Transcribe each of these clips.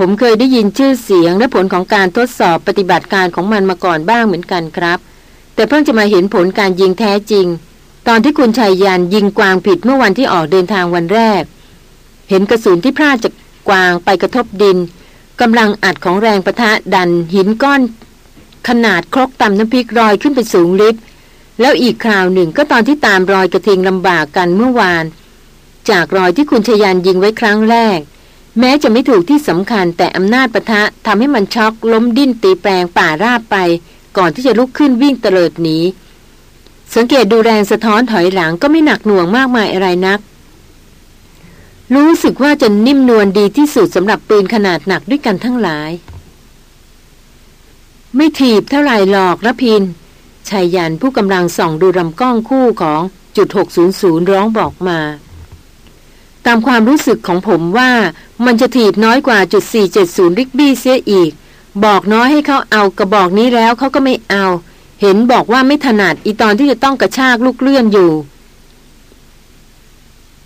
ผมเคยได้ยินชื่อเสียงและผลของการทดสอบปฏิบัติการของมันมาก่อนบ้างเหมือนกันครับ แต่เพิ่งจะมาเห็นผลการยิงแท้จริง ตอนที่คุณชายยานยิงกวางผิดเมื่อวันที่ออกเดินทางวันแรก เห็นกระสุนที่พลาดจากกวางไปกระทบดินกำลังอัดของแรงประทะดันหินก้อน ขนาดครกตำน้ำพริกรอยขึ้นไปสูงลิฟแล้วอีกคราวหนึ่งก็ตอนที่ตามรอยกระทิงลำบากกันเมื่อวาน จากรอยที่คุณชยานยิงไว้ครั้งแรก แม้จะไม่ถูกที่สำคัญแต่อำนาจประทะทำให้มันช็อกล้มดิ้นตีแปลงป่าราบไป ก่อนที่จะลุกขึ้นวิ่งเตลิดหนีสังเกตดูแรงสะท้อนถอยหลังก็ไม่หนักหน่วงมากมายอะไรนัก รู้สึกว่าจะนิ่มนวลดีที่สุดสำหรับปืนขนาดหนักด้วยกันทั้งหลาย ไม่ถีบเท่าไรหรอกระพินชายยันผู้กำลังส่องดูลำกล้องคู่ของจุด 600 ร้องบอกมา ตามความรู้สึกของผมว่ามันจะถีบน้อยกว่าจุด470ริกบี้เสียอีก บอกน้อยให้เขาเอากระบอกนี้แล้วเขาก็ไม่เอา เห็นบอกว่าไม่ถนัดอีตอนที่จะต้องกระชากลูกเลื่อนอยู่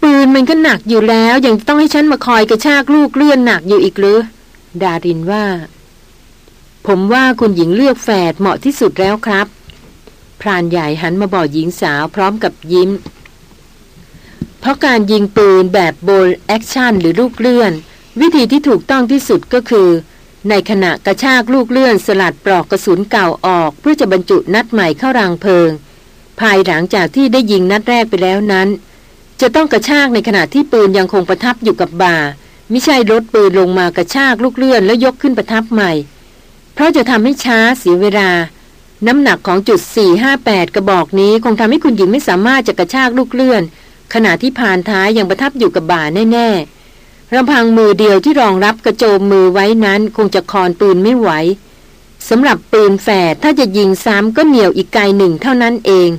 ปืนมันก็หนักอยู่แล้ว ยังต้องให้ฉันมาคอยกระชากลูกเลื่อนหนักอยู่อีกหรือ ดารินว่า ผมว่าคุณหญิงเลือกแฝดเหมาะที่สุดแล้วครับ พรานใหญ่หันมาบอกหญิงสาวพร้อมกับยิ้ม เพราะการยิงปืนแบบ bolt action หรือลูกเลื่อน วิธีที่ถูกต้องที่สุดก็คือ ในขณะกระชากลูกเลื่อนสลัดปลอกกระสุนเก่าออก เพื่อจะบรรจุนัดใหม่เข้ารังเพลิง ภายหลังจากที่ได้ยิงนัดแรกไปแล้วนั้น จะต้องกระชากในขณะที่ปืนยังคงประทับอยู่กับบ่าไม่ใช่ลดปืนลงมากระชากลูกเลื่อนแล้วยกขึ้นประทับใหม่ เพราะจะทำให้ช้าเสียเวลา น้ำหนักของจุด 458 กระบอกนี้คงทำให้คุณหญิงไม่สามารถจะกระชากลูกเลื่อน ขณะที่ผ่านท้ายยังประทับอยู่กับบ่าแน่ๆลำพังมือเดียวที่รองรับกระโจมมือไว้นั้นคงจะคอนปืนไม่ไหวสำหรับปืนแฝดถ้าจะยิงซ้ำก็เหนียวอีกไกลหนึ่งเท่านั้นเอง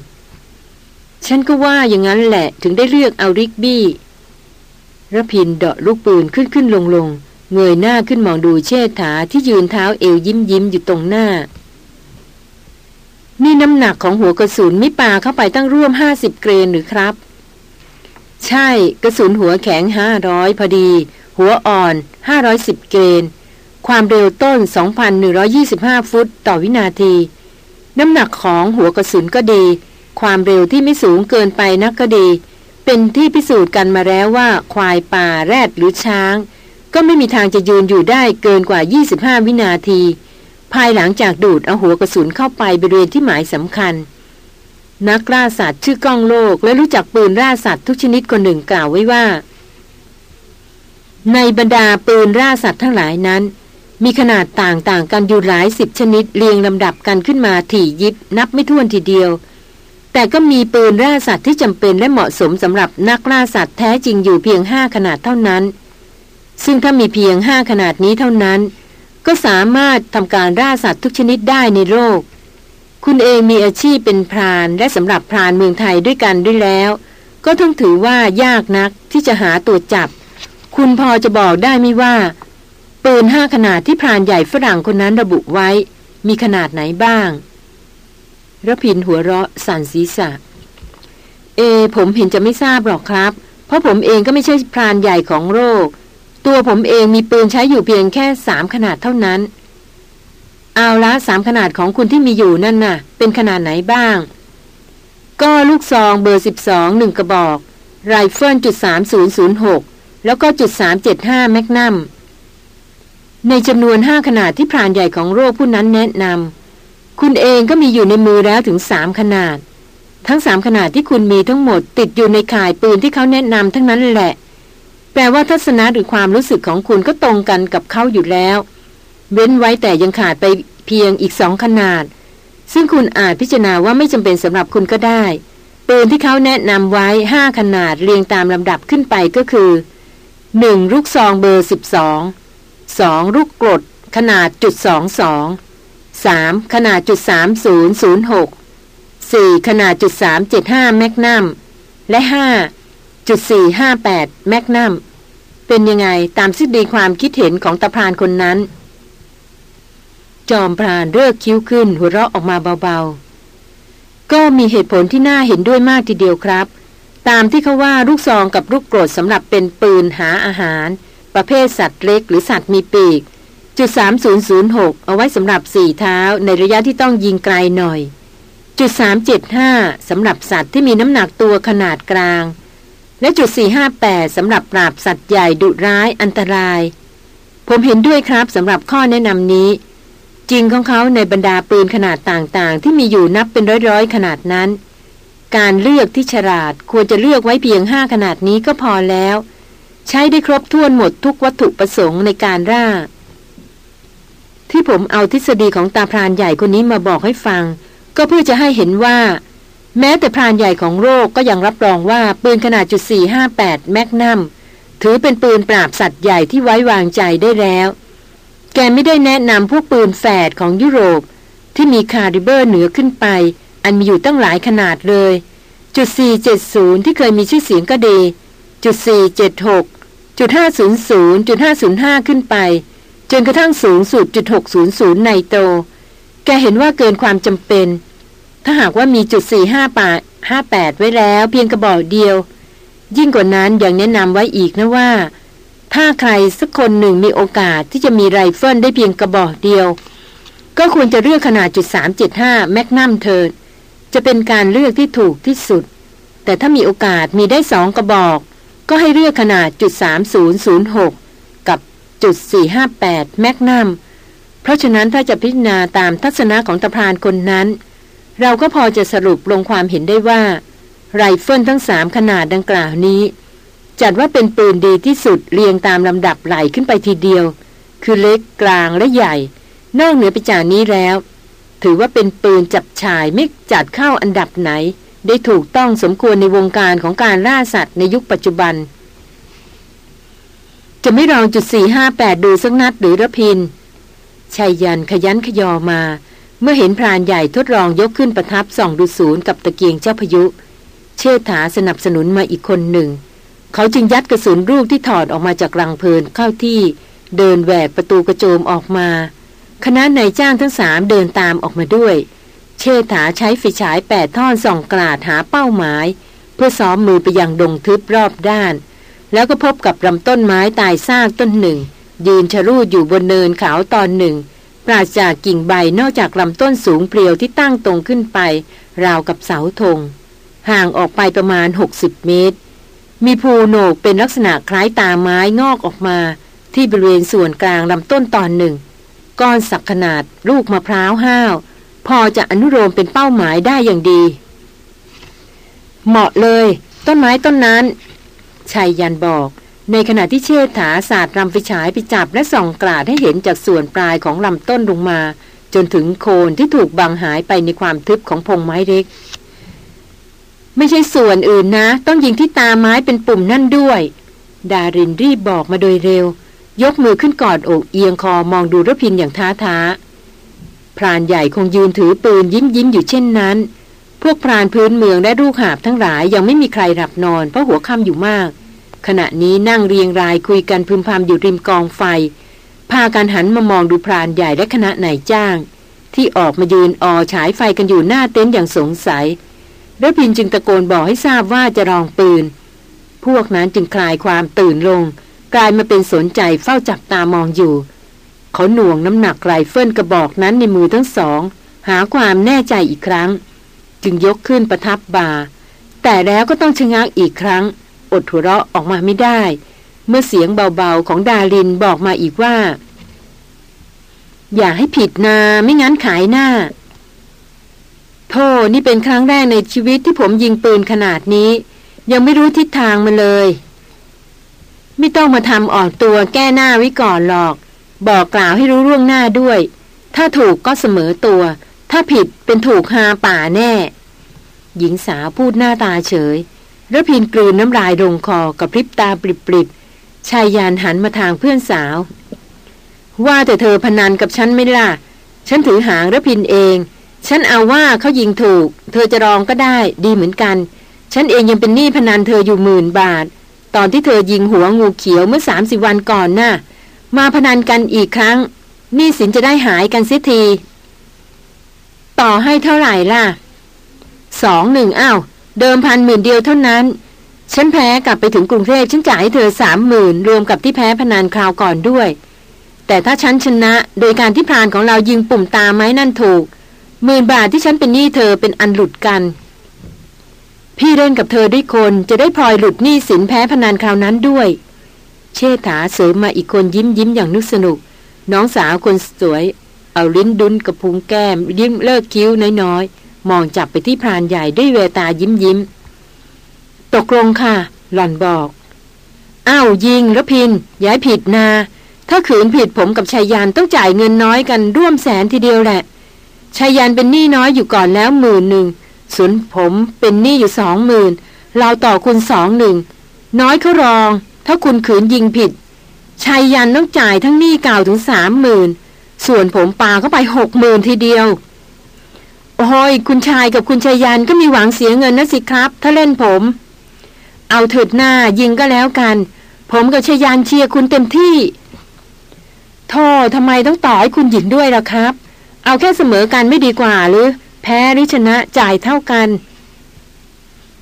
ฉันก็ว่าอย่างนั้นแหละถึงได้เลือกเอาริกบี้ระพินเดาะลูกปืนขึ้นขึ้นลงลงเงยหน้าขึ้นมองดูเชษฐาที่ยืนเท้าเอวยิ้มยิ้มอยู่ตรงหน้า นี่น้ำหนักของหัวกระสุนมิปาเข้าไปตั้งร่วมห้าสิบเกรนหรือครับ ใช่กระสุนหัวแข็งห้าร้อยพอดี หัวอ่อนห้ารอยสิบเกรนความเร็วต้นสองพันหนึ่งยี่สิบห้าฟุตต่อวินาที น้ำหนักของหัวกระสุนก็ดี ความเร็วที่ไม่สูงเกินไปนักก็ดี เป็นที่พิสูจน์กันมาแล้วว่า ควายป่าแรดหรือช้าง ก็ไม่มีทางจะยืนอยู่ได้เกินกว่า 25 วินาที ภายหลังจากดูดเอาหัวกระสุนเข้าไปบริเวณที่หมายสำคัญ นักล่าสัตว์ชื่อก้องโลก และรู้จักปืนล่าสัตว์ทุกชนิดคนหนึ่งกล่าวไว้ว่า ในบรรดาปืนล่าสัตว์ทั้งหลายนั้น มีขนาดต่างๆกันอยู่หลายสิบชนิดเรียงลำดับกันขึ้นมาถี่ยิบนับไม่ถ้วนทีเดียว แต่ก็มีปืนล่าสัตว์ที่จำเป็นและเหมาะสมสำหรับนักล่าสัตว์แท้จริงอยู่เพียงห้าขนาดเท่านั้น ซึ่งถ้ามีเพียงห้าขนาดนี้เท่านั้น ก็สามารถทำการล่าสัตว์ทุกชนิดได้ในโลก คุณเองมีอาชีพเป็นพรานและสำหรับพรานเมืองไทยด้วยกันด้วยแล้ว ก็ต้องถือว่ายากนักที่จะหาตัวจับ คุณพอจะบอกได้ไหมว่า ปืนห้าขนาดที่พรานใหญ่ฝรั่งคนนั้นระบุไว้ มีขนาดไหนบ้างรพินทร์หัวเราะสั่นศีรษะ เอ ผมเห็นจะไม่ทราบหรอกครับ เพราะผมเองก็ไม่ใช่พรานใหญ่ของโลกตัวผมเองมีปืนใช้อยู่เพียงแค่สามขนาดเท่านั้น เอาละสามขนาดของคุณที่มีอยู่นั่นน่ะ เป็นขนาดไหนบ้าง ก็ลูกซองเบอร์สิบสองหนึ่งกระบอก ไรเฟิลจุดสามศูนย์ศูนย์หกแล้วก็จุดสามเจ็ดห้า magnumในจำนวนห้าขนาดที่พรานใหญ่ของโรคผู้นั้นแนะนำคุณเองก็มีอยู่ในมือแล้วถึงสามขนาด ทั้งสามขนาดที่คุณมีทั้งหมด ติดอยู่ในข่ายปืนที่เขาแนะนำทั้งนั้นแหละ แปลว่าทัศนะหรือความรู้สึกของคุณก็ตรงกันกับเขาอยู่แล้ว เว้นไว้แต่ยังขาดไป เพียงอีกสองขนาด ซึ่งคุณอาจพิจารณาว่าไม่จำเป็นสำหรับคุณก็ได้ ปืนที่เขาแนะนำไว้ห้าขนาดเรียงตามลำดับขึ้นไปก็คือ 1. ลูกซองเบอร์ 12 2. ลูกกรด ขนาดจุด22 3. ขนาดจุด3006 4. ขนาดจุด375 แมกนัมและ 5. จุดสี่ห้าแปดแมกนัมเป็นยังไงตามสิดีความคิดเห็นของตาพรานคนนั้น จอมพรานเลิกคิ้วขึ้น หัวเราะออกมาเบาๆ ก็มีเหตุผลที่น่าเห็นด้วยมากทีเดียวครับ ตามที่เขาว่าลูกซองกับลูกโกรดสำหรับเป็นปืนหาอาหาร ประเภทสัตว์เล็กหรือสัตว์มีปีก จุด 3006 เอาไว้สำหรับสี่เท้าในระยะที่ต้องยิงไกลหน่อย จุด 375สำหรับสัตว์ที่มีน้ำหนักตัวขนาดกลาง และจุด 458สำหรับปราบสัตว์ใหญ่ดุร้ายอันตราย ผมเห็นด้วยครับสำหรับข้อแนะนำนี้ จริงของเขาในบรรดาปืนขนาดต่างๆ ที่มีอยู่นับเป็นร้อยๆ ขนาดนั้น การเลือกที่ฉลาดควรจะเลือกไว้เพียงห้าขนาดนี้ก็พอแล้ว ใช้ได้ครบถ้วนหมดทุกวัตถุประสงค์ในการร่า ที่ผมเอาทฤษฎีของตาพรานใหญ่คนนี้มาบอกให้ฟัง ก็เพื่อจะให้เห็นว่า แม้แต่พรานใหญ่ของโลกก็ยังรับรองว่าปืนขนาดจุด458แมกนัมถือเป็นปืนปราบสัตว์ใหญ่ที่ไว้วางใจได้แล้ว แกไม่ได้แนะนำพวกปืนแฝดของยุโรป ที่มีคาริเบอร์เหนือขึ้นไป อันมีอยู่ตั้งหลายขนาดเลย จุด 470 ที่เคยมีชื่อเสียงก็ดี จุด 476 จุด 500 จุด 505 ขึ้นไป จนกระทั่งสูงสุดจุด 600ในโต แกเห็นว่าเกินความจำเป็น ถ้าหากว่ามีจุด 458 ไว้แล้ว เพียงกระบอกเดียว ยิ่งกว่านั้นยังแนะนำไว้อีกนะว่า ถ้าใครสักคนหนึ่งมีโอกาสที่จะมีไรเฟิลได้เพียงกระบอกเดียว ก็ควรจะเลือกขนาดจุด375แมกนัมเถิดจะเป็นการเลือกที่ถูกที่สุด แต่ถ้ามีโอกาสมีได้สองกระบอก ก็ให้เลือกขนาดจุด3006 กับจุด458แมกนัมเพราะฉะนั้นถ้าจะพิจารณาตามทัศนะของตะพรานคนนั้น เราก็พอจะสรุปลงความเห็นได้ว่า ไรเฟิลทั้งสามขนาดดังกล่าวนี้ จัดว่าเป็นปืนดีที่สุดเรียงตามลำดับไหลขึ้นไปทีเดียว คือเล็กกลางและใหญ่ นอกเหนือไปจากนี้แล้ว ถือว่าเป็นปืนจับฉายไม่จัดเข้าอันดับไหน ได้ถูกต้องสมควรในวงการของการล่าสัตว์ในยุคปัจจุบัน จะไม่ลองจุด458 ดูสักนัดหรือระพินชายยันขยันขยอมา เมื่อเห็นพรานใหญ่ทดลองยกขึ้นประทับส่องดูศูนย์กับตะเกียงเจ้าพายุ เชษฐาสนับสนุนมาอีกคนหนึ่ง เขาจึงยัดกระสุนลูกที่ถอดออกมาจากรังเพลินเข้าที่เดินแหวกประตูกระโจมออกมา คณะนายจ้างทั้งสามเดินตามออกมาด้วย เชษฐาใช้ไฟฉายแปดท่อนส่องกลาดหาเป้าหมาย เพื่อซ้อมมือไปยังดงทึบรอบด้าน แล้วก็พบกับลำต้นไม้ตายซากต้นหนึ่ง ยืนชะรูดอยู่บนเนินเขาตอนหนึ่ง ปราศจากกิ่งใบนอกจากลำต้นสูงเปรียวที่ตั้งตรงขึ้นไป ราวกับเสาธงห่างออกไปประมาณ 60 เมตร มีภูโหนกเป็นลักษณะคล้ายตาไม้งอกออกมา ที่บริเวณส่วนกลางลำต้นตอนหนึ่ง ก้อนสักขนาดลูกมะพร้าวห้าว พอจะอนุโลมเป็นเป้าหมายได้อย่างดี เหมาะเลย ต้นไม้ต้นนั้นชัยยันบอก ในขณะที่เชษฐาศาสตร์รำไฟฉายไปจับและส่องกลาดให้เห็นจากส่วนปลายของลำต้นลงมา จนถึงโคนที่ถูกบังหายไปในความทึบของพงไม้เล็ก ไม่ใช่ส่วนอื่นนะ ต้องยิงที่ตาไม้เป็นปุ่มนั่นด้วย ดารินรีบบอกมาโดยเร็ว ยกมือขึ้นกอดอกเอียงคอมองดูรพินอย่างท้าท้า พรานใหญ่คงยืนถือปืนยิ้มยิ้มอยู่เช่นนั้น พวกพรานพื้นเมืองและลูกหาบทั้งหลายยังไม่มีใครหลับนอนเพราะหัวค่ำอยู่มาก ขณะนี้นั่งเรียงรายคุยกันพึมพำอยู่ริมกองไฟ พากันหันมามองดูพรานใหญ่และคณะนายจ้าง ที่ออกมายืนออฉายไฟกันอยู่หน้าเต็นท์อย่างสงสัย รพินจึงตะโกนบอกให้ทราบว่าจะรองปืน พวกนั้นจึงคลายความตื่นลง กลายมาเป็นสนใจเฝ้าจับตามองอยู่ เขาหน่วงน้ำหนักไรเฟิลกระบอกนั้นในมือทั้งสอง หาความแน่ใจอีกครั้ง จึงยกขึ้นประทับบ่าแต่แล้วก็ต้องชะงักอีกครั้ง อดหัวเราะออกมาไม่ได้ เมื่อเสียงเบาๆของดารินบอกมาอีกว่า อย่าให้ผิดนาไม่งั้นขายหน้า โธ่นี่เป็นครั้งแรกในชีวิตที่ผมยิงปืนขนาดนี้ ยังไม่รู้ทิศทางมาเลย ไม่ต้องมาทำออกตัวแก้หน้าไว้ก่อนหรอก บอกกล่าวให้รู้ร่วงหน้าด้วย ถ้าถูกก็เสมอตัว ถ้าผิดเป็นถูกหาป่าแน่ หญิงสาวพูดหน้าตาเฉยระพินกลืนน้ำลายลงคอกับพริบตาปริบๆชายยานหันมาทางเพื่อนสาว ว่าแต่เธอพนันกับฉันไม่ล่ะ ฉันถือหางระพินเอง ฉันเอาว่าเขายิงถูก เธอจะรองก็ได้ดีเหมือนกัน ฉันเองยังเป็นหนี้พนันเธออยู่หมื่นบาท ตอนที่เธอยิงหัวงูเขียวเมื่อสามสิบวันก่อนน่ะ มาพนันกันอีกครั้งหนี้สินจะได้หายกันเสียที ต่อให้เท่าไหร่ล่ะสองหนึ่งอ้าว เดิมพันหมื่นเดียวเท่านั้น ฉันแพ้กลับไปถึงกรุงเทพฉันจ่ายให้เธอสามหมื่นรวมกับที่แพ้พนันคราวก่อนด้วย แต่ถ้าฉันชนะ โดยการที่พรานของเรายิงปุ่มตาไม้นั่นถูก หมื่นบาทที่ฉันเป็นหนี้เธอเป็นอันหลุดกัน พี่เล่นกับเธอด้วยคนจะได้พลอยหลุดหนี้สินแพ้พนันคราวนั้นด้วย เชษฐาเสริมมาอีกคนยิ้มยิ้มอย่างนึกสนุก น้องสาวคนสวย เอาลิ้นดุนกับพุงแก้มยิ้มเลิกคิ้วน้อยๆ มองจับไปที่พรานใหญ่ด้วยเวตายิ้มยิ้ม ตกลงค่ะ หล่อนบอกอ้าวยิงแล้วพินย้ายผิดนา ถ้าขืนผิดผมกับชายยานต้องจ่ายเงินน้อยกันร่วมแสนทีเดียวแหละ ชายยานเป็นหนี้น้อยอยู่ก่อนแล้วหมื่นหนึ่งส่วนผมเป็นหนี้อยู่สองหมื่นเราต่อคุณสองหนึ่งน้อยเขารอง ถ้าคุณขืนยิงผิดชายยันต้องจ่ายทั้งหนี้เก่าถึงสามหมื่นส่วนผมปาเข้าไปหกหมื่นทีเดียว โอ้ยคุณชายกับคุณชายยันก็มีหวังเสียเงินนะสิครับ ถ้าเล่นผม เอาเถิดหน้ายิงก็แล้วกัน ผมกับชายยันเชียร์คุณเต็มที่โทษทำไมต้องต่อให้คุณหญิงด้วยล่ะครับ เอาแค่เสมอกันไม่ดีกว่าหรือ แพ้หรือชนะจ่ายเท่ากัน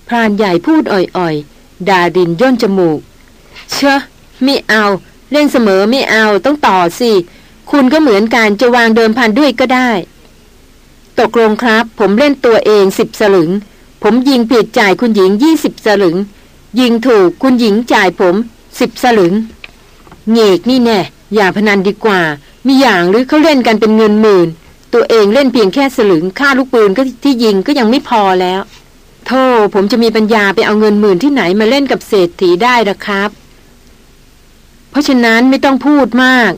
พรานใหญ่พูดอ่อยๆ ดาดินย่นจมูก เชอะไม่เอา เล่นเสมอไม่เอาต้องต่อสิ คุณก็เหมือนกันจะวางเดิมพันด้วยก็ได้ ตกลงครับ ผมเล่นตัวเองสิบสลึง ผมยิงผิดจ่ายคุณหญิงยี่สิบสลึง ยิงถูกคุณหญิงจ่ายผมสิบสลึงเงกนี่แน่อย่าพนันดีกว่า มีอย่างหรือเขาเล่นกันเป็นเงินหมื่น ตัวเองเล่นเพียงแค่สลึงค่าลูกปืนก็ที่ยิงก็ยังไม่พอแล้วโธ่ผมจะมีปัญญาไปเอาเงินหมื่นที่ไหนมาเล่นกับเศรษฐีได้ละครับ เพราะฉะนั้นไม่ต้องพูดมาก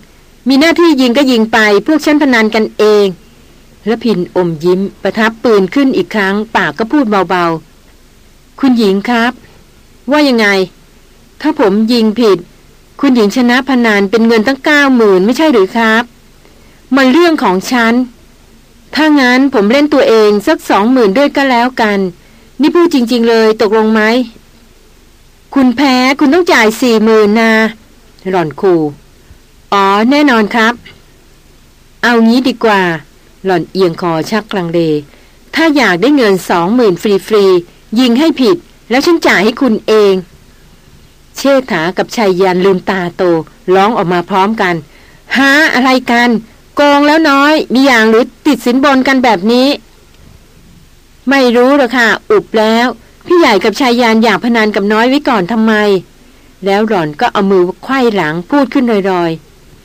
มีหน้าที่ยิงก็ยิงไปพวกฉันพนันกันเองแล้วพินอมยิ้ม ประทับปืนขึ้นอีกครั้ง ปากก็พูดเบาๆ คุณหญิงครับ ว่ายังไง ถ้าผมยิงผิด คุณหญิงชนะพนันเป็นเงินตั้งเก้าหมื่นไม่ใช่หรือครับ มันเรื่องของฉัน ถ้างั้นผมเล่นตัวเองสักสองหมื่นด้วยก็แล้วกัน นี่พูดจริง ๆ เลยตกลงไหม คุณแพ้คุณต้องจ่ายสี่หมื่นนาหล่อนคูอ๋อ แน่นอนครับ เอางี้ดีกว่า หล่อนเอียงคอชักกลังเล ถ้าอยากได้เงินสองหมื่นฟรีๆ ยิงให้ผิด แล้วฉันจ่ายให้คุณเอง เชษฐากับชายยันลืมตาโตร้องออกมาพร้อมกันหาอะไรกัน โกงแล้วน้อย มีอย่างหรือ ติดสินบนกันแบบนี้ ไม่รู้หรอกค่ะ อุบแล้ว พี่ใหญ่กับชายยานอยากพนันกับน้อยไว้ก่อนทำไม แล้วหล่อนก็เอามือควยหลังพูดขึ้นลอย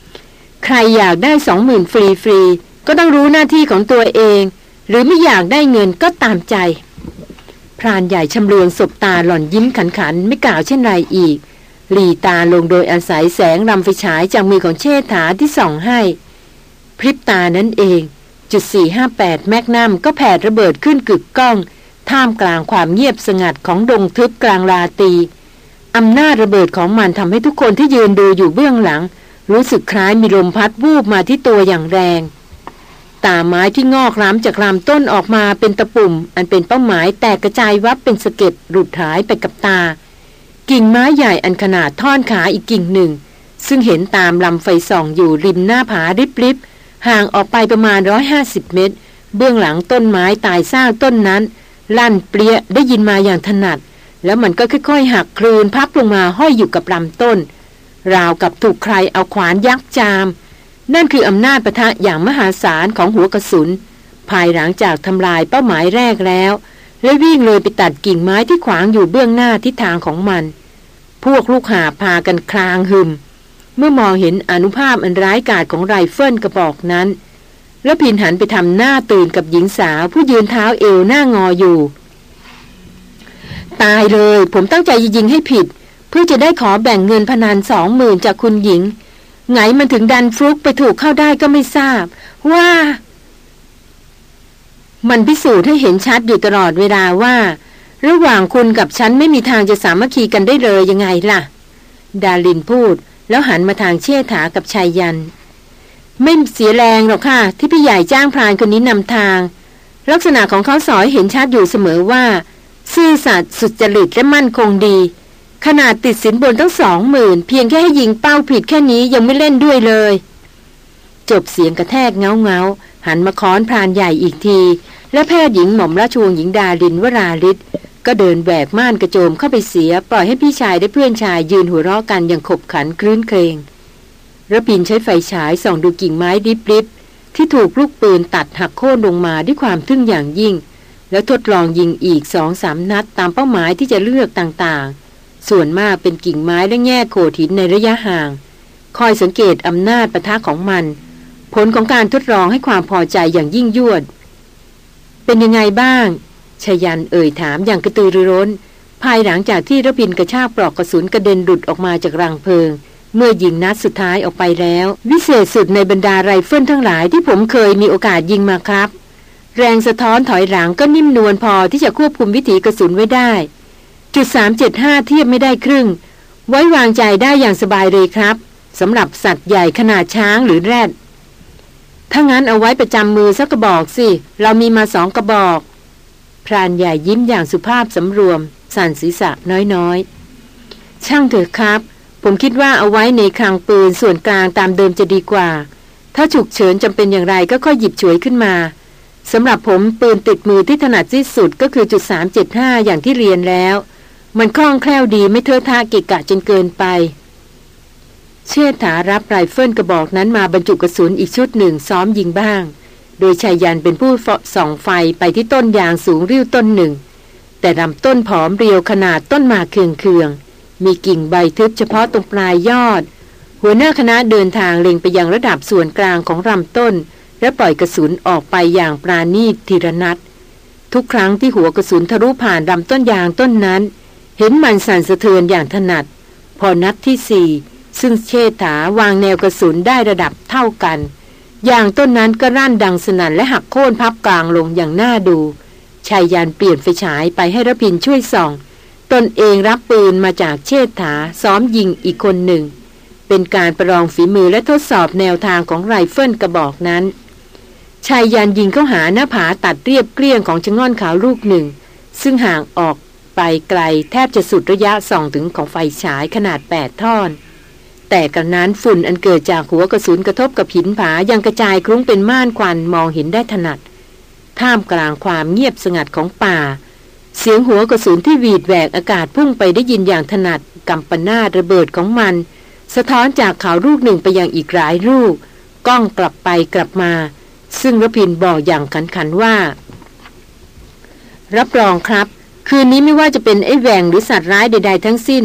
ๆ ใครอยากได้สองหมื่นฟรีๆ ก็ต้องรู้หน้าที่ของตัวเอง หรือไม่อยากได้เงินก็ตามใจ พรานใหญ่ชำเลืองศบตาหล่อนยิ้มขันขันไม่กล่าวเช่นไรอีกหลีตาลงโดยอาศัยแสงรำไฟฉายจากมือของเชษฐาที่ส่องให้ พริบตานั้นเอง 458 แมกนัมก็แผดระเบิดขึ้นกึกก้อง ท่ามกลางความเงียบสงัดของดงทึบกลางราตีอำนาจระเบิดของมันทำให้ทุกคนที่ยืนดูอยู่เบื้องหลัง รู้สึกคล้ายมีลมพัดวูบมาที่ตัวอย่างแรงตาไม้ที่งอกร้ำจากลำต้นออกมาเป็นตะปุ่ม อันเป็นเป้าหมายแตกกระจายวับเป็นสะเก็ดหลุดหายไปกับตา กิ่งไม้ใหญ่อันขนาดท่อนขาอีกกิ่งหนึ่ง ซึ่งเห็นตามลำไฟส่องอยู่ริมหน้าผาริบ ห่างออกไปประมาณร้อยห้าสิบเมตร เบื้องหลังต้นไม้ตายซ่าต้นนั้น ลั่นเปรี้ยได้ยินมาอย่างถนัด แล้วมันก็ค่อยๆ หักคลืนพับลงมาห้อยอยู่กับลำต้น ราวกับถูกใครเอาขวานยักจาม นั่นคืออำนาจประทะอย่างมหาศาลของหัวกระสุน ภายหลังจากทำลายเป้าหมายแรกแล้ว และวิ่งเลยไปตัดกิ่งไม้ที่ขวางอยู่เบื้องหน้าทิศทางของมัน พวกลูกหาพากันคลางหึม เมื่อมองเห็นอนุภาพอันร้ายกาจของไรเฟิลกระบอกนั้นแล้วพินหันไปทำหน้าตื่นกับหญิงสาวผู้ยืนเท้าเอวหน้างออยู่ ตายเลย ผมตั้งใจยิงให้ผิด เพื่อจะได้ขอแบ่งเงินพนันสองหมื่นจากคุณหญิง ไงมันถึงดันฟลุกไปถูกเข้าได้ก็ไม่ทราบ ว่า มันพิสูจน์ให้เห็นชัดอยู่ตลอดเวลาว่า ระหว่างคุณกับฉันไม่มีทางจะสามัคคีกันได้เลยยังไงล่ะ ดาลินพูด แล้วหันมาทางเชี่ยถากับชายยัน ไม่เสียแรงหรอกค่ะ ที่พี่ใหญ่จ้างพรานคนนี้นำทาง ลักษณะของเขาสอยเห็นชัดอยู่เสมอว่า ซื่อสัตย์สุจริตและมั่นคงดี ขนาดติดสินบนตั้งสองหมื่นเพียงแค่ให้ยิงเป้าผิดแค่นี้ยังไม่เล่นด้วยเลย จบเสียงกระแทกเงาเงาหันมาค้อนพรานใหญ่อีกที และแพทย์หญิงหม่อมราชวงศ์หญิงดาลินวราลิศ ก็เดินแหวกม่านกระโจมเข้าไปเสีย ปล่อยให้พี่ชายและเพื่อนชายยืนหัวเราะกันอย่างขบขันคลื้นเครงระพินใช้ไฟฉายส่องดูกิ่งไม้ริบๆที่ถูกลูกปืนตัดหักโค่นลงมาด้วยความทึ่งอย่างยิ่ง แล้วทดลองยิงอีกสองสามนัดตามเป้าหมายที่จะเลือกต่างๆ ส่วนมากเป็นกิ่งไม้และแง่โขดหินในระยะห่าง คอยสังเกตอำนาจประทะของมัน ผลของการทดลองให้ความพอใจอย่างยิ่งยวด เป็นยังไงบ้าง ชยันเอ่ยถามอย่างกระตือรือร้น ภายหลังจากที่ระพินกระชากปลอกกระสุนกระเด็นหลุดออกมาจากรังเพลิง เมื่อยิงนัดสุดท้ายออกไปแล้ว วิเศษสุดในบรรดาไรเฟิลทั้งหลายที่ผมเคยมีโอกาสยิงมาครับ แรงสะท้อนถอยหลังก็นิ่มนวลพอที่จะควบคุมวิถีกระสุนไว้ได้ จุด375 เทียบไม่ได้ครึ่ง ไว้วางใจได้อย่างสบายเลยครับสำหรับสัตว์ใหญ่ขนาดช้างหรือแรดถ้างั้นเอาไว้ประจำมือสักกระบอกสิ เรามีมาสองกระบอก พรานใหญ่ยิ้มอย่างสุภาพสำรวม สั่นศีรษะน้อยๆ ช่างเถอะครับ ผมคิดว่าเอาไว้ในคลังปืนส่วนกลางตามเดิมจะดีกว่า ถ้าฉุกเฉินจำเป็นอย่างไรก็ค่อยหยิบฉวยขึ้นมาสำหรับผมปืนติดมือที่ถนัดที่สุดก็คือจุด375 อย่างที่เรียนแล้ว มันคล่องแคล่วดีไม่เทอะทะกิกะจนเกินไป เชื่อถารับไรเฟิลกระบอกนั้นมาบรรจุกระสุนอีกชุดหนึ่งซ้อมยิงบ้าง โดยชายยันเป็นผู้ส่องไฟไปที่ต้นยางสูงริ้วต้นหนึ่ง แต่ลำต้นผอมเรียวขนาดต้นมาเคืองเคืองมีกิ่งใบทึบเฉพาะตรงปลายยอด หัวหน้าคณะเดินทางเล็งไปยังระดับส่วนกลางของลำต้น และปล่อยกระสุนออกไปอย่างปราณีตทีระนัด ทุกครั้งที่หัวกระสุนทะลุผ่านลำต้นยางต้นนั้น เห็นมันสั่นสะเทือนอย่างถนัด พอนัดที่สี่ซึ่งเชษฐาวางแนวกระสุนได้ระดับเท่ากัน อย่างต้นนั้นก็ร่านดังสนั่นและหักโค่นพับกลางลงอย่างน่าดูชายยานเปลี่ยนไฟฉายไปให้ระพินช่วยส่อง ตนเองรับปืนมาจากเชษฐาซ้อมยิงอีกคนหนึ่ง เป็นการประลองฝีมือและทดสอบแนวทางของไรเฟิลกระบอกนั้นชายยานยิงเข้าหาหน้าผาตัดเรียบเกลี้ยงของชะง่อนขาวลูกหนึ่ง ซึ่งห่างออกไปไกลแทบจะสุดระยะส่องถึงของไฟฉายขนาดแปดท่อน แต่กระนั้นฝุ่นอันเกิดจากหัวกระสุนกระทบกับหินผายังกระจายคลุ้งเป็นม่านควันมองเห็นได้ถนัด ท่ามกลางความเงียบสงัดของป่า เสียงหัวกระสุนที่วีดแหวกอากาศพุ่งไปได้ยินอย่างถนัดกำปนาระเบิดของมัน สะท้อนจากเขาลูกหนึ่งไปยังอีกหลายลูกก้องกลับไปกลับมา ซึ่งรพินบอกอย่างขันขันว่า รับรองครับ คืนนี้ไม่ว่าจะเป็นไอ้แหวงหรือสัตว์ร้ายใด ๆ ทั้งสิ้น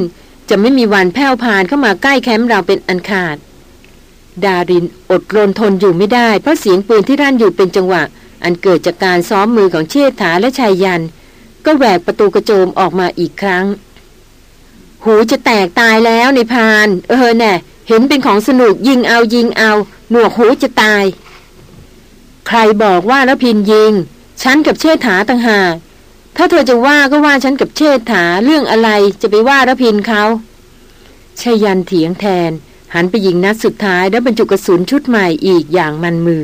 จะไม่มีวันแผ่วพานเข้ามาใกล้แคมป์เราเป็นอันขาด ดารินอดรนทนอยู่ไม่ได้ เพราะเสียงปืนที่รั่นอยู่เป็นจังหวะ อันเกิดจากการซ้อมมือของเชษฐาและชายยัน ก็แหวกประตูกระโจมออกมาอีกครั้ง หูจะแตกตายแล้วในพาน เออแน่เห็นเป็นของสนุกยิงเอายิงเอา หนวกหูจะตาย ใครบอกว่าแล้วพินยิง ฉันกับเชษฐาต่างหาก ถ้าเธอจะว่าก็ว่าฉันกับเชษฐาเรื่องอะไรจะไปว่าระพินเขาชายันเถียงแทน หันไปยิงนัดสุดท้ายแล้วบรรจุกระสุนชุดใหม่อีกอย่างมันมือ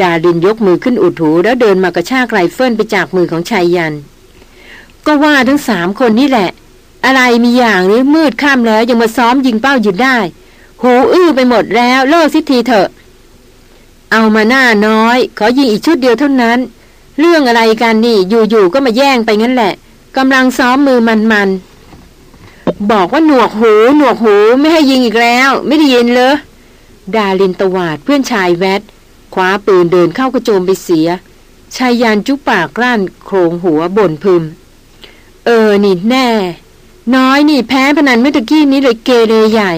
ดาดินยกมือขึ้นอุดหูแล้วเดินมากระชากไรเฟิลไปจากมือของชายยัน ก็ว่าทั้งสามคนนี่แหละ อะไรมีอย่างหรือมืดค่ำแล้วยังมาซ้อมยิงเป้าหยุดได้ หูอื้อไปหมดแล้วเลิกสิทีเถอะ เอามาหน้าน้อย ขอยิงอีกชุดเดียวเท่านั้น เรื่องอะไรกันนี่ อยู่ๆก็มาแย่งไปงั้นแหละกำลังซ้อมมือมันๆบอกว่าหนวกหู หนวกหูไม่ให้ยิงอีกแล้ว ไม่ได้ยินเลยดาลินตวาดเพื่อนชายแวดคว้าปืนเดินเข้ากระโจมไปเสียชายยานจุปากกลั้นโครงหัวบ่นพึม เออ นี่แน่ น้อยนี่แพ้พนันเมื่อกี้นี้เลยเกเรใหญ่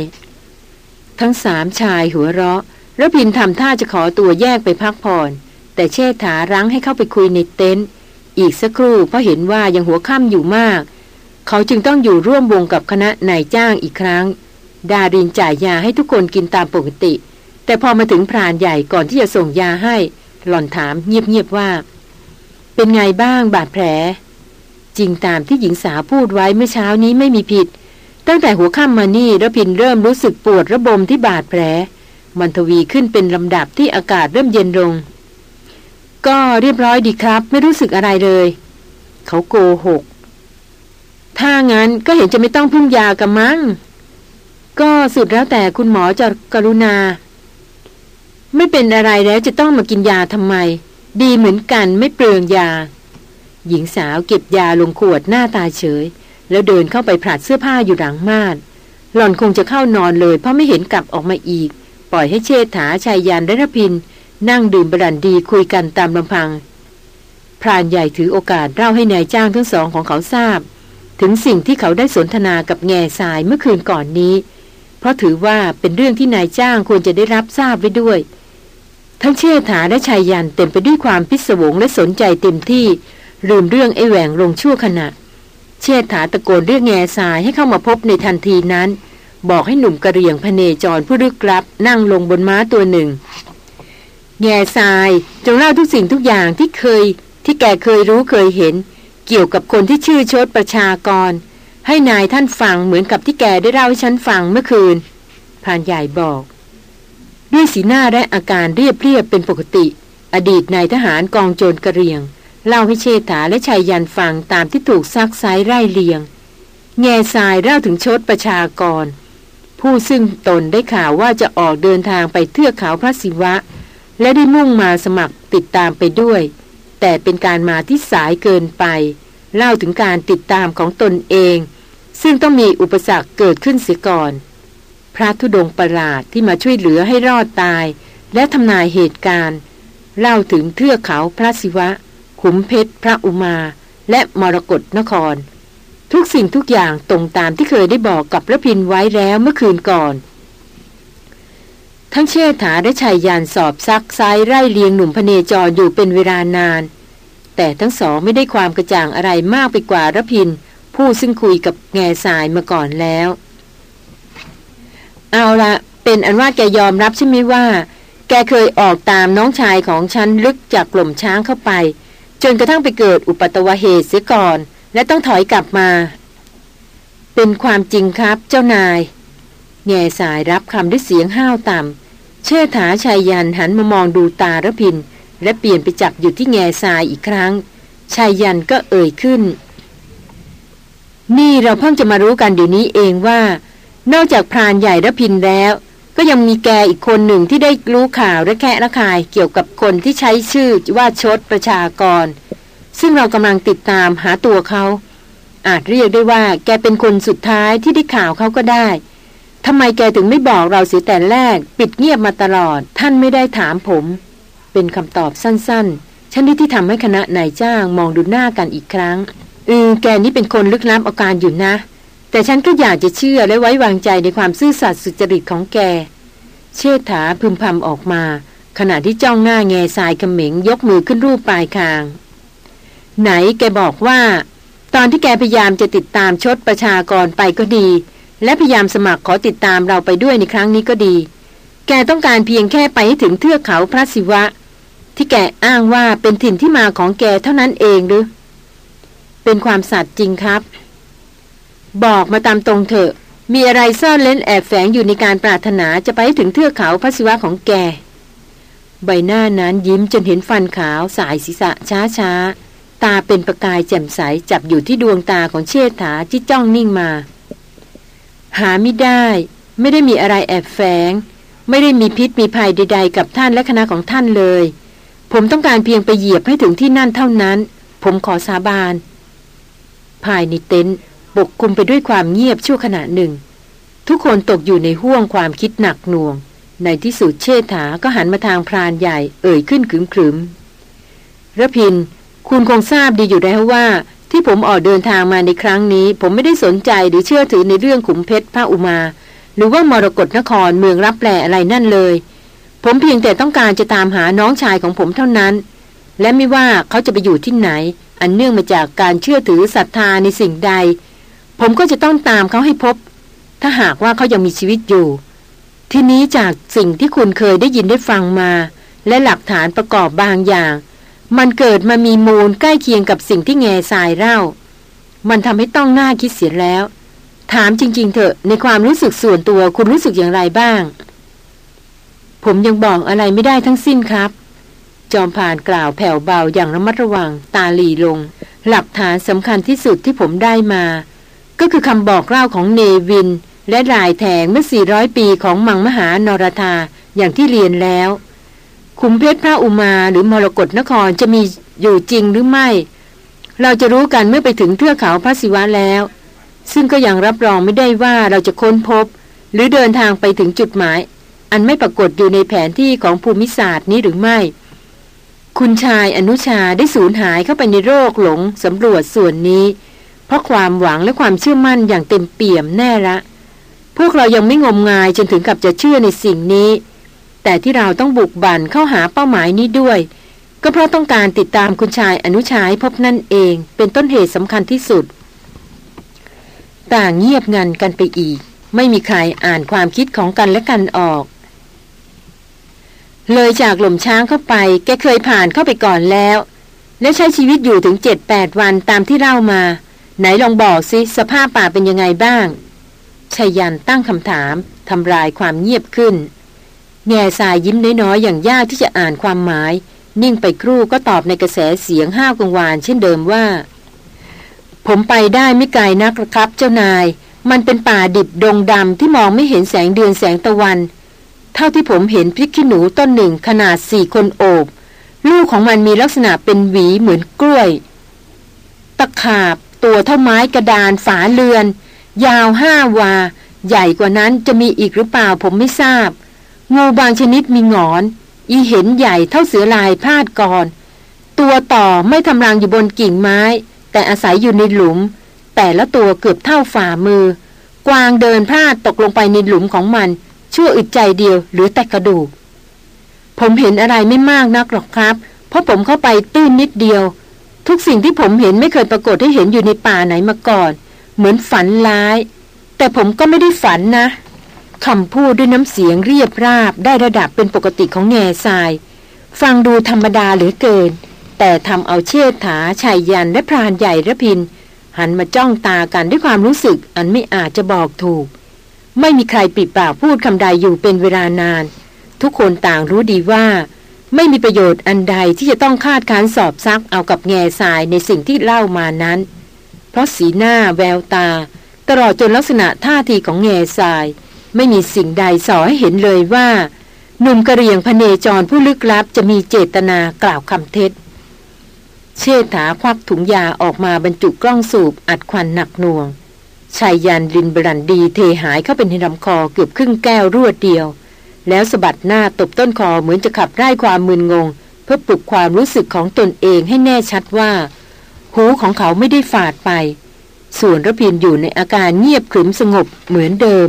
ทั้งสามชายหัวเราะ แล้วพินทำท่าจะขอตัวแยกไปพักผ่อน แต่เชษฐารั้งให้เข้าไปคุยในเต็นท์อีกสักครู่เพราะเห็นว่ายังหัวค่ำอยู่มาก เขาจึงต้องอยู่ร่วมวงกับคณะนายจ้างอีกครั้ง ดารินจ่ายยาให้ทุกคนกินตามปกติ แต่พอมาถึงพรานใหญ่ก่อนที่จะส่งยาให้ หล่อนถามเงียบๆว่า เป็นไงบ้างบาดแผล จริงตามที่หญิงสาวพูดไว้เมื่อเช้านี้ไม่มีผิด ตั้งแต่หัวค่ำมานี่ระพินเริ่มรู้สึกปวดระบมที่บาดแผล มันทวีขึ้นเป็นลำดับที่อากาศเริ่มเย็นลง ก็เรียบร้อยดีครับ ไม่รู้สึกอะไรเลย เขาโกหก ถ้างั้นก็เห็นจะไม่ต้องพึ่งยากันมั้ง ก็สุดแล้วแต่คุณหมอจะกรุณา ไม่เป็นอะไรแล้วจะต้องมากินยาทำไม ดีเหมือนกันไม่เปลืองยา หญิงสาวเก็บยาลงขวดหน้าตาเฉย แล้วเดินเข้าไปผลัดเสื้อผ้าอยู่หลังม่านหล่อนคงจะเข้านอนเลย เพราะไม่เห็นกลับออกมาอีก ปล่อยให้เชษฐาชายยันและรพิน นั่งดื่มบรันดีคุยกันตามลำพัง พรานใหญ่ถือโอกาสเล่าให้นายจ้างทั้งสองของเขาทราบ ถึงสิ่งที่เขาได้สนทนากับแง่ทรายเมื่อคืนก่อนนี้ เพราะถือว่าเป็นเรื่องที่นายจ้างควรจะได้รับทราบไว้ด้วย ทั้งเชษฐาและชายยันเต็มไปด้วยความพิศวงและสนใจเต็มที่ลืมเรื่องไอ้แหวงลงชั่วขณะ เชษฐาตะโกนเรียกแง่ทรายให้เข้ามาพบในทันทีนั้น บอกให้หนุ่มกระเรียงพเนจรผู้ลึกลับนั่งลงบนม้าตัวหนึ่ง แง่ทรายจงเล่าทุกสิ่งทุกอย่างที่เคย ที่แกเคยรู้เคยเห็น เกี่ยวกับคนที่ชื่อชดประชากร ให้นายท่านฟังเหมือนกับที่แกได้เล่าให้ฉันฟังเมื่อคืนพานใหญ่บอก ด้วยสีหน้าและอาการเรียบเรียบเป็นปกติ อดีตนายทหารกองโจรกระเรียง เล่าให้เชษฐาและชายยันฟังตามที่ถูกซักไซไร่เลียง แง่ทรายเล่าถึงชดประชากร ผู้ซึ่งตนได้ข่าวว่าจะออกเดินทางไปเทือกเขาพระศิวะ และได้มุ่งมาสมัครติดตามไปด้วย แต่เป็นการมาที่สายเกินไป เล่าถึงการติดตามของตนเอง ซึ่งต้องมีอุปสรรคเกิดขึ้นเสียก่อน พระธุดงประหลาดที่มาช่วยเหลือให้รอดตาย และทำนายเหตุการณ์ เล่าถึงเทือกเขาพระศิวะ ขุมเพชรพระอุมา และมรกรนคร ทุกสิ่งทุกอย่างตรงตามที่เคยได้บอกกับระพินไว้แล้วเมื่อคืนก่อน ทั้งเชษฐาและชายยานสอบซักซ้ายไร่เลียงหนุ่มพเนจรอยู่เป็นเวลานาน แต่ทั้งสองไม่ได้ความกระจ่างอะไรมากไปกว่าระพิน ผู้ซึ่งคุยกับแง่สายมาก่อนแล้ว เอาละเป็นอันว่าแกยอมรับใช่ไหมว่า แกเคยออกตามน้องชายของฉันลึกจากกล่มช้างเข้าไป จนกระทั่งไปเกิดอุปตวเหตุเสียก่อน และต้องถอยกลับมา เป็นความจริงครับเจ้านาย แง่สายรับคำด้วยเสียงห้าวต่ำ เชิดถาชายยันหันมามองดูตาระพิน และเปลี่ยนไปจับอยู่ที่แง่สายอีกครั้ง ชายยันก็เอ่ยขึ้น นี่เราเพิ่งจะมารู้กันเดี๋ยวนี้เองว่า นอกจากพรานใหญ่ระพินแล้ว ก็ยังมีแกอีกคนหนึ่งที่ได้รู้ข่าวและแค่ละคายเกี่ยวกับคนที่ใช้ชื่อว่าชดประชากร ซึ่งเรากำลังติดตามหาตัวเขาอาจเรียกได้ว่าแกเป็นคนสุดท้ายที่ได้ข่าวเขาก็ได้ ทำไมแกถึงไม่บอกเราเสียแต่แรก ปิดเงียบมาตลอด ท่านไม่ได้ถามผม เป็นคำตอบสั้นๆชนิดที่ทำให้คณะนายจ้างมองดูหน้ากันอีกครั้งอือแกนี่เป็นคนลึกลับอาการอยู่นะ แต่ฉันก็อยากจะเชื่อและไว้วางใจในความซื่อสัตย์สุจริตของแก เชษฐาพึมพำออกมา ขณะที่จ้องหน้าแง่ทรายเขม็งยกมือขึ้นรูปปลายคาง ไหนแกบอกว่า ตอนที่แกพยายามจะติดตามชดประชากรไปก็ดี และพยายามสมัครขอติดตามเราไปด้วยในครั้งนี้ก็ดี แกต้องการเพียงแค่ไปให้ถึงเทือกเขาพระศิวะ ที่แกอ้างว่าเป็นถิ่นที่มาของแกเท่านั้นเองหรือ เป็นความสัตย์จริงครับ บอกมาตามตรงเถอะ มีอะไรซ่อนเล้นแอบแฝงอยู่ในการปรารถนาจะไปถึงเทือกเขาพระศิวะของแก ใบหน้านั้นยิ้มจนเห็นฟันขาวสายศีรษะช้าช้าตาเป็นประกายแจ่มใสจับอยู่ที่ดวงตาของเชษฐาที่จ้องนิ่งมา หาไม่ได้ ไม่ได้มีอะไรแอบแฝง ไม่ได้มีพิษมีภัยใด ๆ กับท่านและคณะของท่านเลย ผมต้องการเพียงไปเหยียบให้ถึงที่นั่นเท่านั้น ผมขอสาบาน ภายในเต็นท์ปกคลุมไปด้วยความเงียบชั่วขณะหนึ่ง ทุกคนตกอยู่ในห่วงความคิดหนักหน่วง ในที่สุดเชษฐาก็หันมาทางพรานใหญ่เอ่ยขึ้นขึมขึมระพิน คุณคงทราบดีอยู่แล้วว่า ที่ผมออกเดินทางมาในครั้งนี้ ผมไม่ได้สนใจหรือเชื่อถือในเรื่องขุมเพชรพระอุมา หรือว่ามรกรนครเมืองรับแปลอะไรนั่นเลย ผมเพียงแต่ต้องการจะตามหาน้องชายของผมเท่านั้น และไม่ว่าเขาจะไปอยู่ที่ไหน อันเนื่องมาจากการเชื่อถือศรัทธาในสิ่งใด ผมก็จะต้องตามเขาให้พบ ถ้าหากว่าเขายังมีชีวิตอยู่ ทีนี้จากสิ่งที่คุณเคยได้ยินได้ฟังมา และหลักฐานประกอบบางอย่าง มันเกิดมามีมูลใกล้เคียงกับสิ่งที่แง่ทรายเล่า มันทำให้ต้องหน้าคิดเสียแล้ว ถามจริง ๆ เถอะในความรู้สึกส่วนตัวคุณรู้สึกอย่างไรบ้าง ผมยังบอกอะไรไม่ได้ทั้งสิ้นครับ จอมผ่านกล่าวแผ่วเบาอย่างระมัดระวัง ตาหลีลง หลักฐานสำคัญที่สุดที่ผมได้มา ก็คือคำบอกเล่าของเนวิน และรายแทงเมื่อ 400 ปีของมังมหานรธาอย่างที่เรียนแล้ว คุมเพชรพระอุมาหรือมรกรนครจะมีอยู่จริงหรือไม่ เราจะรู้กันเมื่อไปถึงเทือกเขาพระศิวะแล้ว ซึ่งก็ยังรับรองไม่ได้ว่าเราจะค้นพบ หรือเดินทางไปถึงจุดหมาย อันไม่ปรากฏอยู่ในแผนที่ของภูมิศาสตร์นี้หรือไม่ คุณชายอนุชาได้สูญหายเข้าไปในโรคหลงสำรวจส่วนนี้ เพราะความหวังและความเชื่อมั่นอย่างเต็มเปี่ยมแน่ละ พวกเรายังไม่งมงายจนถึงกับจะเชื่อในสิ่งนี้ แต่ที่เราต้องบุกบั่นเข้าหาเป้าหมายนี้ด้วย ก็เพราะต้องการติดตามคุณชายอนุชายพบนั่นเอง เป็นต้นเหตุสำคัญที่สุด ต่างเงียบงันกันไปอีก ไม่มีใครอ่านความคิดของกันและกันออก เลยจากหล่มช้างเข้าไป แกเคยผ่านเข้าไปก่อนแล้ว และใช้ชีวิตอยู่ถึงเจ็ดแปดวันตามที่เล่ามา ไหนลองบอกสิสภาพป่าเป็นยังไงบ้างชายันตั้งคำถามทำลายความเงียบขึ้น แง่สายยิ้มน้อยๆอย่างยากที่จะอ่านความหมาย นิ่งไปครู่ก็ตอบในกระแสเสียงห้าวกังวานเช่นเดิมว่า ผมไปได้ไม่ไกลนักครับเจ้านาย มันเป็นป่าดิบดงดำที่มองไม่เห็นแสงเดือนแสงตะวัน เท่าที่ผมเห็นพริกขี้หนูต้นหนึ่งขนาดสี่คนโอบ ลูกของมันมีลักษณะเป็นหวีเหมือนกล้วย ตะขาบตัวเท่าไม้กระดานฝาเรือน ยาวห้าวา ใหญ่กว่านั้นจะมีอีกหรือเปล่าผมไม่ทราบ งูบางชนิดมีงอน อีเห็นใหญ่เท่าเสือลายพาดก่อน ตัวต่อไม่ทำรังอยู่บนกิ่งไม้ แต่อาศัยอยู่ในหลุม แต่ละตัวเกือบเท่าฝ่ามือ กวางเดินพลาดตกลงไปในหลุมของมัน ชั่วอึดใจเดียวหรือแต่กระดูก ผมเห็นอะไรไม่มากนักหรอกครับ เพราะผมเข้าไปตื้นนิดเดียว ทุกสิ่งที่ผมเห็นไม่เคยปรากฏให้เห็นอยู่ในป่าไหนมาก่อน เหมือนฝันร้าย แต่ผมก็ไม่ได้ฝันนะ คำพูดด้วยน้ำเสียงเรียบราบได้ระดับเป็นปกติของแง่ทราย ฟังดูธรรมดาเหลือเกิน แต่ทำเอาเชิดถาชายยันและพรานใหญ่ระพิน หันมาจ้องตากันด้วยความรู้สึกอันไม่อาจจะบอกถูก ไม่มีใครปิดปากพูดคำใดอยู่เป็นเวลานาน ทุกคนต่างรู้ดีว่า ไม่มีประโยชน์อันใดที่จะต้องคาดการสอบซักเอากับแง่ทรายในสิ่งที่เล่ามานั้น เพราะสีหน้าแววตา ตลอดจนลักษณะท่าทีของแง่ทราย ไม่มีสิ่งใดสอให้เห็นเลยว่า หนุ่มกระเรียงพเนจรผู้ลึกลับจะมีเจตนากล่าวคำเท็จ เชษฐาควักถุงยาออกมาบรรจุกล้องสูบอัดควันหนักหน่วงชายยันรินบรันดีเทหายเข้าเป็นในลำคอเกือบครึ่งแก้วรวดเดียว แล้วสะบัดหน้าตบต้นคอเหมือนจะขับไล่ความมึนงง เพื่อปลุกความรู้สึกของตนเองให้แน่ชัดว่า หูของเขาไม่ได้ฝาดไป ส่วนระพินอยู่ในอาการเงียบขรึมสงบเหมือนเดิม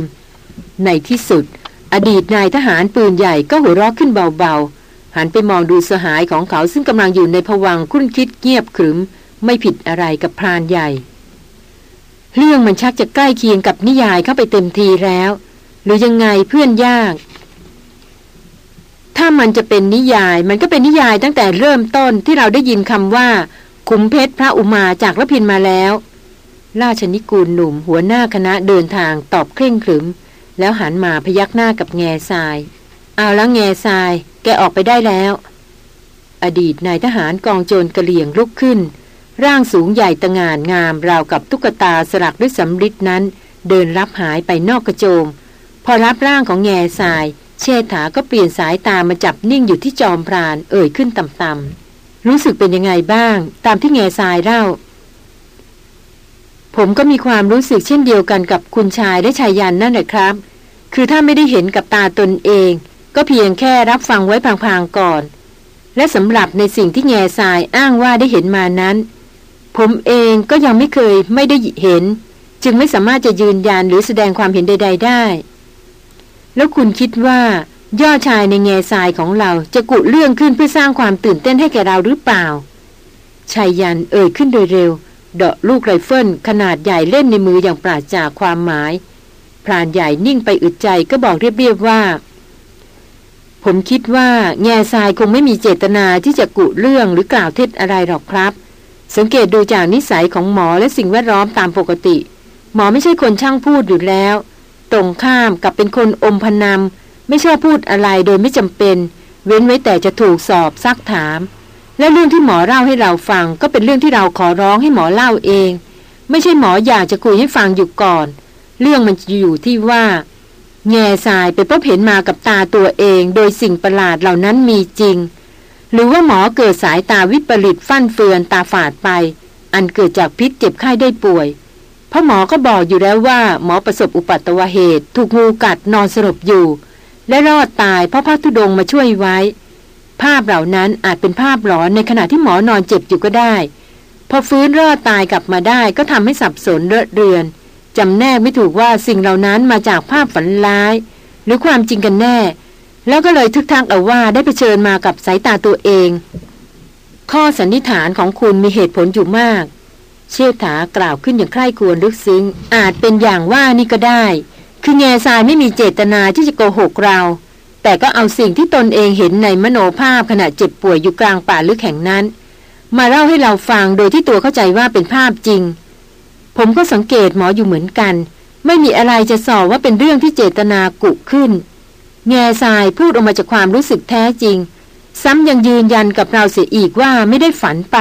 ในที่สุด อดีตนายทหารปืนใหญ่ก็หัวเราะขึ้นเบาๆ หันไปมองดูสหายของเขาซึ่งกำลังอยู่ในผวังคุ้นคิดเงียบขรึม ไม่ผิดอะไรกับพรานใหญ่ เรื่องมันชักจะใกล้เคียงกับนิยายเข้าไปเต็มทีแล้ว หรือยังไงเพื่อนยาก ถ้ามันจะเป็นนิยายมันก็เป็นนิยายตั้งแต่เริ่มต้นที่เราได้ยินคำว่าขุมเพชรพระอุมาจากรพินมาแล้ว ราชนิกูลหนุ่มหัวหน้าคณะเดินทางตอบเคร่งขรึม แล้วหันมาพยักหน้ากับแง่ทราย เอาล้วแง่ทราย แกออกไปได้แล้ว อดีตนายทหารกองโจรกระเหลี่ยงลุกขึ้น ร่างสูงใหญ่ตะงานงามราวกับตุ๊กตาสลักด้วยสำริดนั้น เดินรับหายไปนอกกระโจม พอรับร่างของแง่ทราย เชษฐาก็เปลี่ยนสายตามาจับนิ่งอยู่ที่จอมพราน เอ่ยขึ้นต่ำๆรู้สึกเป็นยังไงบ้าง ตามที่แง่ทรายเล่า ผมก็มีความรู้สึกเช่นเดียวกันกับคุณชายและชายยันนั่นแหละครับ คือถ้าไม่ได้เห็นกับตาตนเอง ก็เพียงแค่รับฟังไว้พางๆก่อน และสำหรับในสิ่งที่แง่ทรายอ้างว่าได้เห็นมานั้น ผมเองก็ยังไม่เคยไม่ได้เห็น จึงไม่สามารถจะยืนยันหรือแสดงความเห็นใด ๆ ได้ แล้วคุณคิดว่า ย่อชายในแง่ทรายของเราจะกุเรื่องขึ้นเพื่อสร้างความตื่นเต้นให้แก่เราหรือเปล่าชายยันเอ่ยขึ้นโดยเร็ว เดาะลูกไรเฟิลขนาดใหญ่เล่นในมืออย่างปราศจากความหมาย พรานใหญ่นิ่งไปอึดใจก็บอกเรียบๆว่า ผมคิดว่าแง่ทรายคงไม่มีเจตนาที่จะกุเรื่องหรือกล่าวเท็จอะไรหรอกครับ สังเกตดูจากนิสัยของหมอและสิ่งแวดล้อมตามปกติ หมอไม่ใช่คนช่างพูดอยู่แล้ว ตรงข้ามกับเป็นคนอมพนำไม่ชอบพูดอะไรโดยไม่จำเป็น เว้นไว้แต่จะถูกสอบซักถาม และเรื่องที่หมอเล่าให้เราฟัง ก็เป็นเรื่องที่เราขอร้องให้หมอเล่าเอง ไม่ใช่หมออยากจะคุยให้ฟังอยู่ก่อน เรื่องมันอยู่ที่ว่า แง่ทรายไปพบเห็นมากับตาตัวเอง โดยสิ่งประหลาดเหล่านั้นมีจริง หรือว่าหมอเกิดสายตาวิปริตฟั่นเฟือนตาฝาดไป อันเกิดจากพิษเจ็บไข้ได้ป่วยเพราะหมอก็บอกอยู่แล้วว่า หมอประสบอุปัตวเหตุ ถูกงูกัดนอนสลบอยู่ และรอดตายเพราะพระธุดงมาช่วยไว้ ภาพเหล่านั้นอาจเป็นภาพหลอนในขณะที่หมอนอนเจ็บอยู่ก็ได้ พอฟื้นรอดตายกลับมาได้ก็ทำให้สับสนเรอะเรือนจำแนกไม่ถูกว่าสิ่งเหล่านั้นมาจากภาพฝันร้าย หรือความจริงกันแน่ แล้วก็เลยทึกทักเอาว่าได้ไปเชิญมากับสายตาตัวเอง ข้อสันนิษฐานของคุณมีเหตุผลอยู่มาก เชษฐากล่าวขึ้นอย่างใคร่ควรลึกซึ้งอาจเป็นอย่างว่านี่ก็ได้ คือแง่ทรายไม่มีเจตนาที่จะโกหกเรา แต่ก็เอาสิ่งที่ตนเองเห็นในมโนภาพขณะเจ็บป่วยอยู่กลางป่าลึกแห่งนั้น มาเล่าให้เราฟังโดยที่ตัวเข้าใจว่าเป็นภาพจริง ผมก็สังเกตหมออยู่เหมือนกัน ไม่มีอะไรจะสอบว่าเป็นเรื่องที่เจตนากุขึ้น แง่ทรายพูดออกมาจากความรู้สึกแท้จริง ซ้ำยังยืนยันกับเราเสียอีกว่าไม่ได้ฝันไป